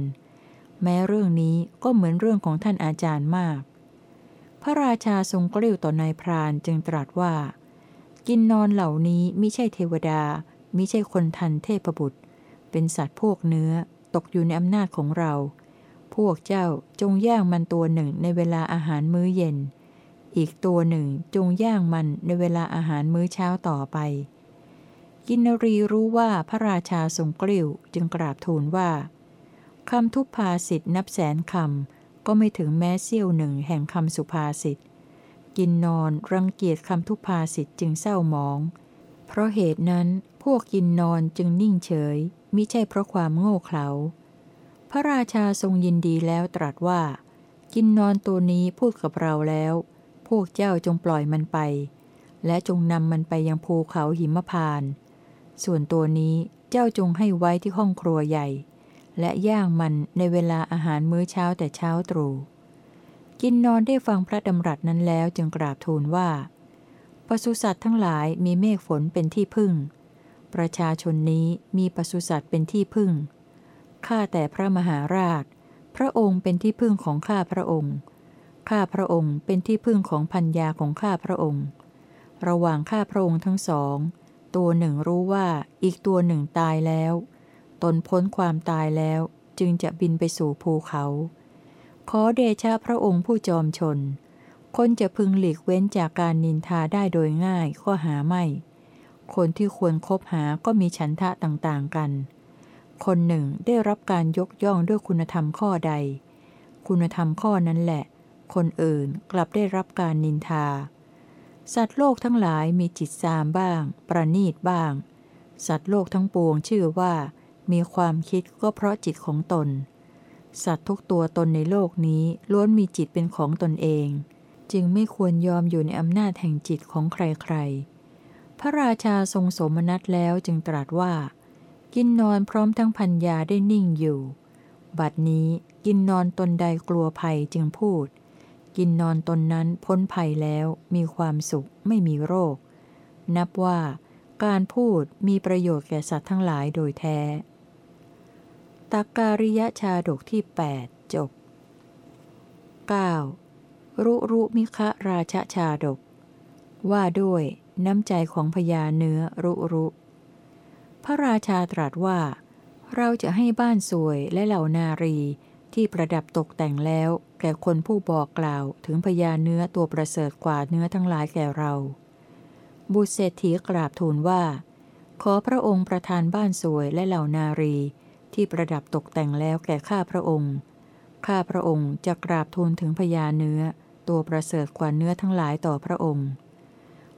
แม้เรื่องนี้ก็เหมือนเรื่องของท่านอาจารย์มาก พระราชาทรงกลิ้วต่อนายพรานจึงตรัสว่า กินนอนเหล่านี้มิใช่เทวดามิใช่คนทันเทพบุตร เป็นสัตว์พวกเนื้อตกอยู่ในอำนาจของเรา พวกเจ้าจงย่างมันตัวหนึ่งในเวลาอาหารมื้อเย็น อีกตัวหนึ่งจงย่างมันในเวลาอาหารมื้อเช้าต่อไป กินรีรู้ว่าพระราชาทรงกลิ้วจึงกราบทูลว่า คำทุพภาสิทธ์นับแสนคำก็ไม่ถึงแม้เสี้ยวหนึ่งแห่งคำสุภาษิตกินนอนรังเกียจคำทุพภาสิทธ์จึงเศร้าหมอง เพราะเหตุนั้นพวกกินนอนจึงนิ่งเฉย มิใช่เพราะความโง่เขลา พระราชาทรงยินดีแล้วตรัสว่า กินนอนตัวนี้พูดกับเราแล้ว พวกเจ้าจงปล่อยมันไป และจงนำมันไปยังภูเขาหิมพาน ส่วนตัวนี้เจ้าจงให้ไว้ที่ห้องครัวใหญ่ และย่างมันในเวลาอาหารมื้อเช้าแต่เช้าตรู่กินนอนได้ฟังพระดำรัสนั้นแล้วจึงกราบทูลว่าปศุสัตว์ทั้งหลายมีเมฆฝนเป็นที่พึ่ง ประชาชนนี้มีปศุสัตว์เป็นที่พึ่ง ข้าแต่พระมหาราช พระองค์เป็นที่พึ่งของข้าพระองค์ ข้าพระองค์เป็นที่พึ่งของพัญญาของข้าพระองค์ ระหว่างข้าพระองค์ทั้งสอง ตัวหนึ่งรู้ว่าอีกตัวหนึ่งตายแล้ว ตนพ้นความตายแล้วจึงจะบินไปสู่ภูเขา ขอเดชะพระองค์ผู้จอมชน คนจะพึงหลีกเว้นจากการนินทาได้โดยง่ายก็หาไม่ คนที่ควรครบหาก็มีฉันทะต่างๆกัน คนหนึ่งได้รับการยกย่องด้วยคุณธรรมข้อใด คุณธรรมข้อนั้นแหละ คนอื่นกลับได้รับการนินทา สัตว์โลกทั้งหลายมีจิตซามบ้าง ประณีตบ้าง สัตว์โลกทั้งปวงชื่อว่า มีความคิดก็เพราะจิตของตน สัตว์ทุกตัวตนในโลกนี้ล้วนมีจิตเป็นของตนเอง จึงไม่ควรยอมอยู่ในอำนาจแห่งจิตของใครๆ พระราชาทรงสมนัตแล้วจึงตรัสว่า กินนอนพร้อมทั้งพัญญาได้นิ่งอยู่ บัดนี้กินนอนตนใดกลัวภัยจึงพูด กินนอนตนนั้นพ้นภัยแล้วมีความสุขไม่มีโรค นับว่าการพูดมีประโยชน์แก่สัตว์ทั้งหลายโดยแท้ ตักการิยชาดกที่ 8 จบ 9. รุรุมิคะราชชาดก ว่าด้วยน้ำใจของพญาเนื้อรุรุ พระราชาตรัสว่า เราจะให้บ้านสวยและเหล่านารีที่ประดับตกแต่งแล้ว แก่คนผู้บอกกล่าวถึงพญาเนื้อตัวประเสริฐกว่าเนื้อทั้งหลายแก่เรา บุตรเศรษฐีกราบทูลว่า ขอพระองค์ประทานบ้านสวยและเหล่านารี ที่ประดับตกแต่งแล้วแก่ข้าพระองค์ ข้าพระองค์จะกราบทูลถึงพญาเนื้อ ตัวประเสริฐกว่าเนื้อทั้งหลายต่อพระองค์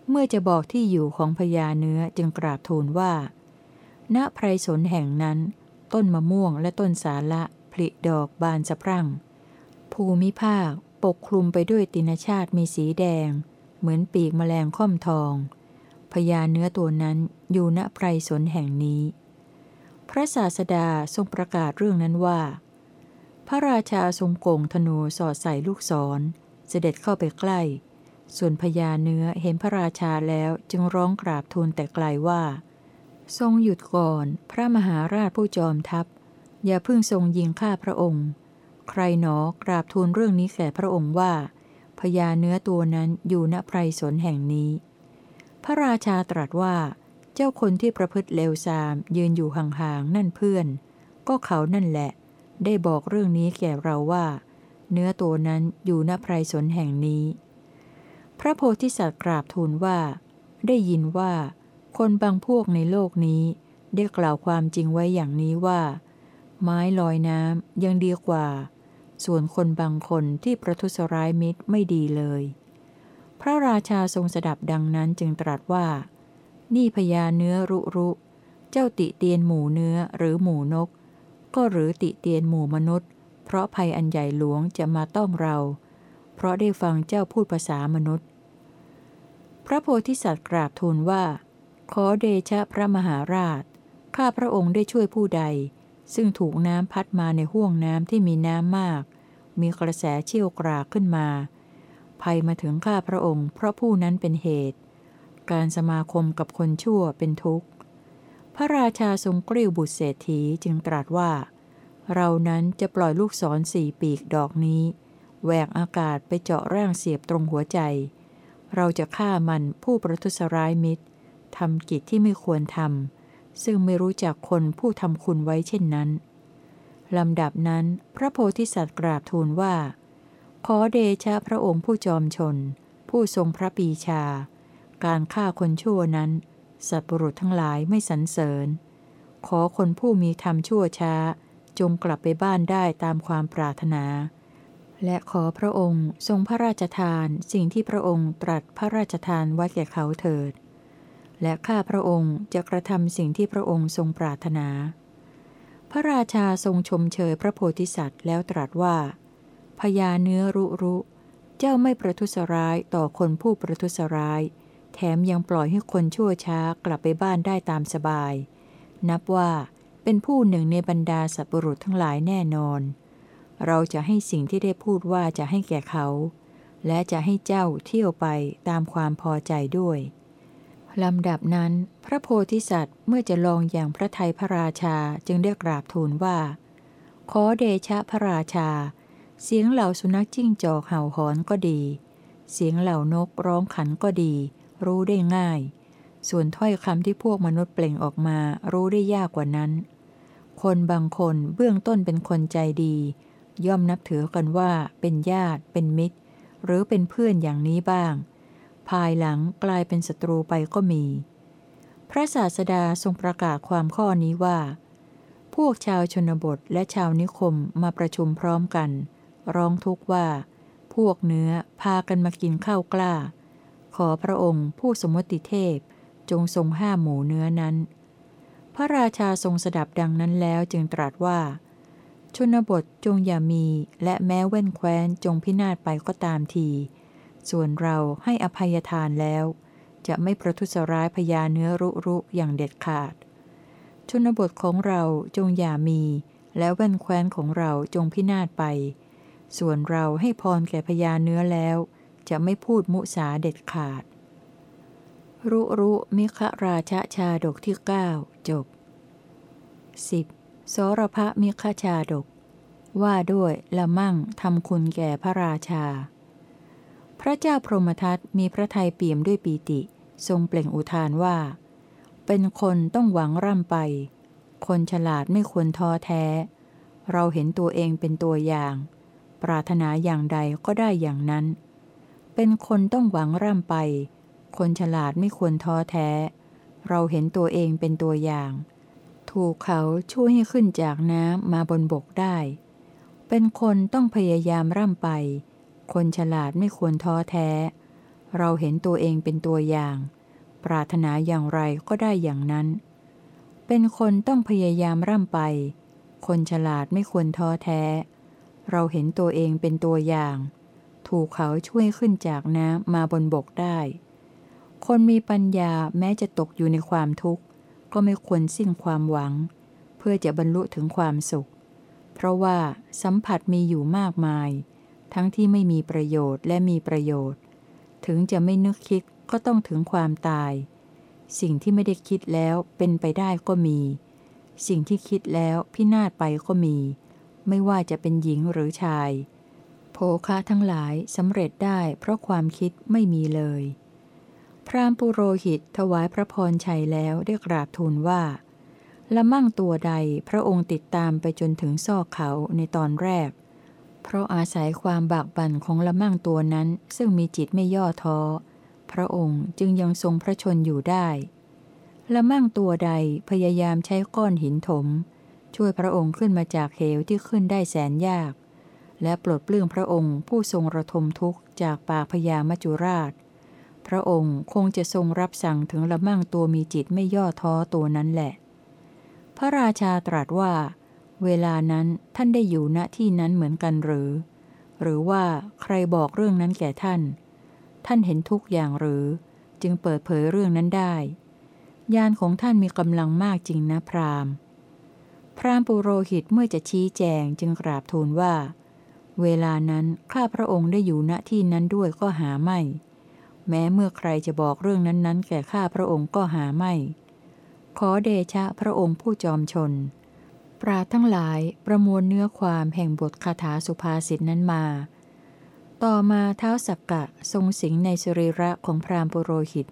เมื่อจะบอกที่อยู่ของพญาเนื้อจึงกราบทูลว่า ณไพรสนแห่งนั้น ต้นมะม่วงและต้นสาละผลิดอกบานสะพรั่ง ภูมิภาค ปกคลุมไปด้วยตินชาติมีสีแดง เหมือนปีกแมลงค่อมทองพญาเนื้อตัวนั้นอยู่ณไพรสนแห่งนี้ พระศาสดาทรงประกาศเรื่องนั้นว่า พระราชาทรงโก่งธนูสอดใส่ลูกศร เสด็จเข้าไปใกล้ ส่วนพญาเนื้อเห็นพระราชาแล้วจึงร้องกราบทูลแต่ไกลว่า ทรงหยุดก่อนพระมหาราชผู้จอมทัพ อย่าเพิ่งทรงยิงฆ่าพระองค์ ใครหนอกราบทูลเรื่องนี้แก่พระองค์ว่าพญาเนื้อตัวนั้นอยู่ณไพรสนแห่งนี้ พระราชาตรัสว่า เจ้าคนที่ประพฤติเลวทรามยืนอยู่ห่างๆนั่นเพื่อน ก็เขานั่นแหละ ได้บอกเรื่องนี้แก่เราว่า เนื้อตัวนั้นอยู่ณไพรสนแห่งนี้ พระโพธิสัตว์กราบทูลว่า ได้ยินว่า คนบางพวกในโลกนี้ได้กล่าวความจริงไว้อย่างนี้ว่า ไม้ลอยน้ำยังดีกว่า ส่วนคนบางคนที่ประทุษร้ายมิตรไม่ดีเลย พระราชาทรงสดับดังนั้นจึงตรัสว่า นี่พญาเนื้อรุรุ เจ้าติเตียนหมูเนื้อหรือหมูนก ก็หรือติเตียนหมูมนุษย์ เพราะภัยอันใหญ่หลวงจะมาต้องเรา เพราะได้ฟังเจ้าพูดภาษามนุษย์ พระโพธิสัตว์กราบทูลว่า ขอเดชะพระมหาราช ข้าพระองค์ได้ช่วยผู้ใด ซึ่งถูกน้ำพัดมาในห้วงน้ำที่มีน้ำมาก มีกระแสเชี่ยวกรากขึ้นมา ภัยมาถึงข้าพระองค์ เพราะผู้นั้นเป็นเหตุ การสมาคมกับคนชั่วเป็นทุกข์ พระราชาทรงกริ้วบุตรเศรษฐีจึงตรัสว่า เรานั้นจะปล่อยลูกศรสี่ปีกดอกนี้แหวกอากาศไปเจาะร่างเสียบตรงหัวใจ เราจะฆ่ามันผู้ประทุษร้ายมิตรทำกิจที่ไม่ควรทำซึ่งไม่รู้จักคนผู้ทำคุณไว้เช่นนั้นลำดับนั้นพระโพธิสัตว์กราบทูลว่า ขอเดชะพระองค์ผู้จอมชน ผู้ทรงพระปีชา การฆ่าคนชั่วนั้น สัตว์ปรุษทั้งหลายไม่สรรเสริญ ขอคนผู้มีธรรมชั่วช้า จงกลับไปบ้านได้ตามความปรารถนา และขอพระองค์ทรงพระราชทานสิ่งที่พระองค์ตรัสพระราชทานไว้แก่เขาเถิด และข้าพระองค์จะกระทำสิ่งที่พระองค์ทรงปรารถนา พระราชาทรงชมเชยพระโพธิสัตว์แล้วตรัสว่าพญาเนื้อรุรุเจ้าไม่ประทุษร้ายต่อคนผู้ประทุษร้าย แถมยังปล่อยให้คนชั่วช้ากลับไปบ้านได้ตามสบาย นับว่าเป็นผู้หนึ่งในบรรดาสัตบุรุษทั้งหลายแน่นอน เราจะให้สิ่งที่ได้พูดว่าจะให้แก่เขา และจะให้เจ้าเที่ยวไปตามความพอใจด้วยลำดับนั้น พระโพธิสัตว์เมื่อจะลองอย่างพระไทยพระราชาจึงได้กราบทูลว่า ขอเดชะพระราชา เสียงเหล่าสุนัขจิ้งจอกเห่าหอนก็ดี เสียงเหล่านกร้องขันก็ดี รู้ได้ง่าย ส่วนถ้อยคำที่พวกมนุษย์เปล่งออกมา รู้ได้ยากกว่านั้น คนบางคนเบื้องต้นเป็นคนใจดี ย่อมนับถือกันว่าเป็นญาติ เป็นมิตร หรือเป็นเพื่อนอย่างนี้บ้าง ภายหลังกลายเป็นศัตรูไปก็มี พระศาสดาทรงประกาศความข้อนี้ว่า พวกชาวชนบทและชาวนิคมมาประชุมพร้อมกัน ร้องทุกข์ว่าพวกเนื้อพากันมากินข้าวกล้า ขอพระองค์ผู้สมมติเทพจงทรงห้ามหมูเนื้อนั้น พระราชาทรงสดับดังนั้นแล้วจึงตรัสว่า ชนบทจงอย่ามีและแม้เว้นแคว้นจงพินาศไปก็ตามที ส่วนเราให้อภัยทานแล้ว จะไม่ประทุษร้ายพยาเนื้อรุรุอย่างเด็ดขาด ชนบทของเราจงอย่ามี แล้วแว่นแคว้นของเราจงพินาศไป ส่วนเราให้พรแก่พยาเนื้อแล้ว จะไม่พูดมุสาเด็ดขาด รุรุมิคราชชาดกที่ 9 จบ 10. สรพมิคชาดก ว่าด้วยละมั่งทำคุณแก่พระราชา พระเจ้าพรหมทัตมีพระทัยเปี่ยมด้วยปีติ ทรงเปล่งอุทานว่า เป็นคนต้องหวังร่ำไป คนฉลาดไม่ควรท้อแท้ เราเห็นตัวเองเป็นตัวอย่าง ปรารถนาอย่างใดก็ได้อย่างนั้น เป็นคนต้องหวังร่ำไป คนฉลาดไม่ควรท้อแท้ เราเห็นตัวเองเป็นตัวอย่าง ถูกเขาช่วยให้ขึ้นจากน้ำมาบนบกได้ เป็นคนต้องพยายามร่ำไป คนฉลาดไม่ควรท้อแท้ เราเห็นตัวเองเป็นตัวอย่าง ปรารถนาอย่างไรก็ได้อย่างนั้น เป็นคนต้องพยายามร่ำไป คนฉลาดไม่ควรท้อแท้ เราเห็นตัวเองเป็นตัวอย่าง ถูกเขาช่วยขึ้นจากน้ำมาบนบกได้ คนมีปัญญาแม้จะตกอยู่ในความทุกข์ ก็ไม่ควรสิ้นความหวัง เพื่อจะบรรลุถึงความสุข เพราะว่าสัมผัสมีอยู่มากมาย ทั้งที่ไม่มีประโยชน์และมีประโยชน์ ถึงจะไม่นึกคิดก็ต้องถึงความตาย สิ่งที่ไม่ได้คิดแล้วเป็นไปได้ก็มี สิ่งที่คิดแล้วพินาศไปก็มี ไม่ว่าจะเป็นหญิงหรือชาย โภคะทั้งหลายสำเร็จได้เพราะความคิดไม่มีเลย พรามปุโรหิตถวายพระพรชัยแล้วได้กราบทูลว่า ละมั่งตัวใดพระองค์ติดตามไปจนถึงซอกเขาในตอนแรก เพราะอาศัยความบากบั่นของละมั่งตัวนั้นซึ่งมีจิตไม่ย่อท้อ พระองค์จึงยังทรงพระชนอยู่ได้ ละมั่งตัวใดพยายามใช้ก้อนหินถม ช่วยพระองค์ขึ้นมาจากเหวที่ขึ้นได้แสนยาก และปลดเปลื้องพระองค์ผู้ทรงระทมทุกข์จากปากพญามัจจุราช พระองค์คงจะทรงรับสั่งถึงละมั่งตัวมีจิตไม่ย่อท้อตัวนั้นแหละ พระราชาตรัสว่า เวลานั้นท่านได้อยู่ณที่นั้นเหมือนกันหรือ หรือว่าใครบอกเรื่องนั้นแก่ท่าน ท่านเห็นทุกอย่างหรือ จึงเปิดเผยเรื่องนั้นได้ญาณของท่านมีกำลังมากจริงนะพราหมณ์ พราหมณ์ปุโรหิตเมื่อจะชี้แจงจึงกราบทูลว่า เวลานั้นข้าพระองค์ได้อยู่ณที่นั้นด้วยก็หาไม่ แม้เมื่อใครจะบอกเรื่องนั้นๆ แก่ข้าพระองค์ก็หาไม่ ขอเดชะพระองค์ผู้จอมชน ปราทั้งหลายประมวลเนื้อความแห่งบทคาถาสุภาษิตนั้นมา ต่อมาเท้าสักกะทรงสิงในสรีระของพราหมณ์ปุโรหิต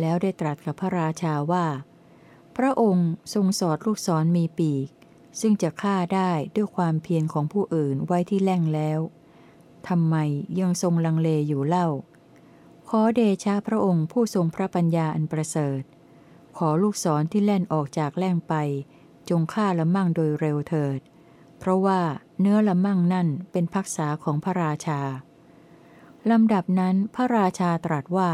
แล้วได้ตรัสกับพระราชาว่า พระองค์ทรงสอดลูกศรมีปีก ซึ่งจะฆ่าได้ด้วยความเพียรของผู้อื่นไว้ที่แล่งแล้วทำไมยังทรงลังเลอยู่เล่า ขอเดชะพระองค์ผู้ทรงพระปัญญาอันประเสริฐ ขอลูกศรที่แล่นออกจากแล่งไป จงฆ่าละมั่งโดยเร็วเถิด เพราะว่าเนื้อละมั่งนั่นเป็นพักษาของพระราชาลำดับนั้นพระราชาตรัสว่า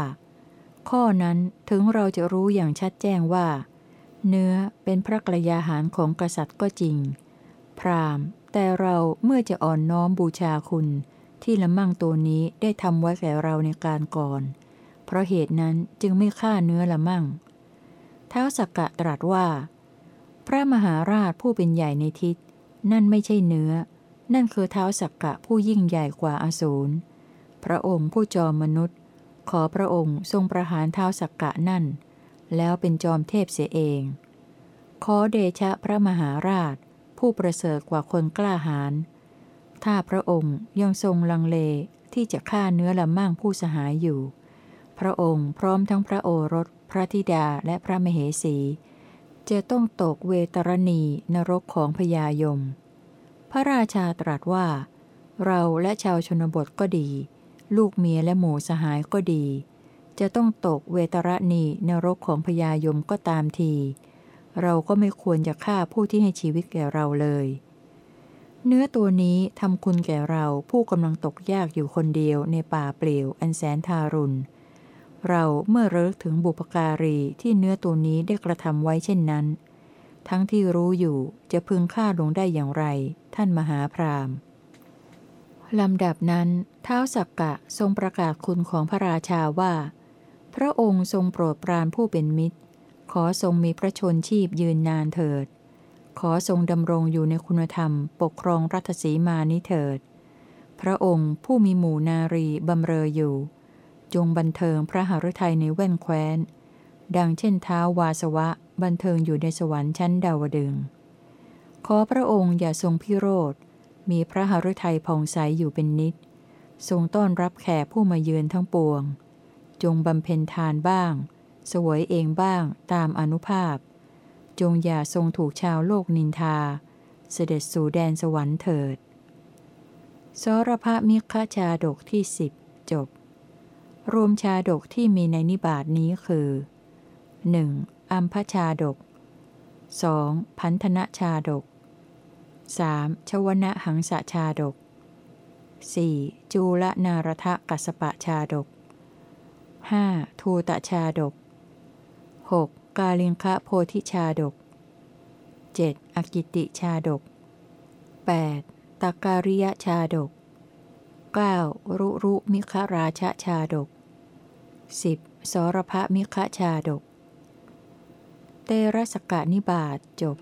ข้อนั้นถึงเราจะรู้อย่างชัดแจ้งว่า เนื้อเป็นพระกรยาหารของกษัตริย์ก็จริง พรามแต่เราเมื่อจะอ่อนน้อมบูชาคุณ ที่ละมั่งตัวนี้ได้ทำไว้แก่เราในการก่อน เพราะเหตุนั้นจึงไม่ฆ่าเนื้อละมั่งเท้าสักกะตรัสว่า พระมหาราชผู้เป็นใหญ่ในทิศ นั่นไม่ใช่เนื้อ นั่นคือเท้าสักกะผู้ยิ่งใหญ่กว่าอาสูรพระองค์ผู้จอมมนุษย์ ขอพระองค์ทรงประหารเท้าสักกะนั่น แล้วเป็นจอมเทพเสียเอง ขอเดชะพระมหาราช ผู้ประเสริฐกว่าคนกล้าหาญ ถ้าพระองค์ยังทรงลังเลที่จะฆ่าเนื้อละมั่งผู้สหายอยู่ พระองค์พร้อมทั้งพระโอรส พระธิดาและพระมเหสี จะต้องตกเวตรณีนรกของพญายม พระราชาตรัสว่า เราและชาวชนบทก็ดี ลูกเมียและหมู่สหายก็ดี จะต้องตกเวตรณีนรกของพญายมก็ตามที เราก็ไม่ควรจะฆ่าผู้ที่ให้ชีวิตแก่เราเลย เนื้อตัวนี้ทำคุณแก่เราผู้กำลังตกยากอยู่คนเดียวในป่าเปลี่ยวอันแสนทารุณ เราเมื่อเลิกถึงบุปการีที่เนื้อตัวนี้ได้กระทำไว้เช่นนั้น ทั้งที่รู้อยู่จะพึงฆ่าลงได้อย่างไร ท่านมหาพรามลำดับนั้น เท้าสักกะทรงประกาศคุณของพระราชาว่า พระองค์ทรงโปรดปรานผู้เป็นมิตร ขอทรงมีพระชนชีพยืนนานเถิด ขอทรงดำรงอยู่ในคุณธรรม ปกครองรัฐสีมานิเถิด พระองค์ผู้มีหมู่นารีบำเรออยู่ จงบันเทิงพระหฤทัยในแว่นแคว้น ดังเช่นเท้าวาสวะบันเทิงอยู่ในสวรรค์ชั้นดาวดึง ขอพระองค์อย่าทรงพิโรธ มีพระหฤทัยผ่องใสอยู่เป็นนิด ทรงต้อนรับแขกผู้มาเยือนทั้งปวง จงบำเพ็ญทานบ้าง สวยเองบ้างตามอนุภาพ จงอย่าทรงถูกชาวโลกนินทา เสด็จสู่แดนสวรรค์เถิด สรพมิคชาดกที่สิบจบ รวมชาดกที่มีในนิบาทนี้คือ 1. อัมพชาดก 2. พันธนะชาดก 3. ชวนะหังสะชาดก 4. จูละนารทะกัสปะชาดก 5. ทูตชาดก 6. กาลิงคะโพธิชาดก 7. อกิติชาดก 8. ตาการิยชาดก 9. รุรุมิคราชชาดก 10. สรพมิคชาดก เตระสกะนิบาตจบ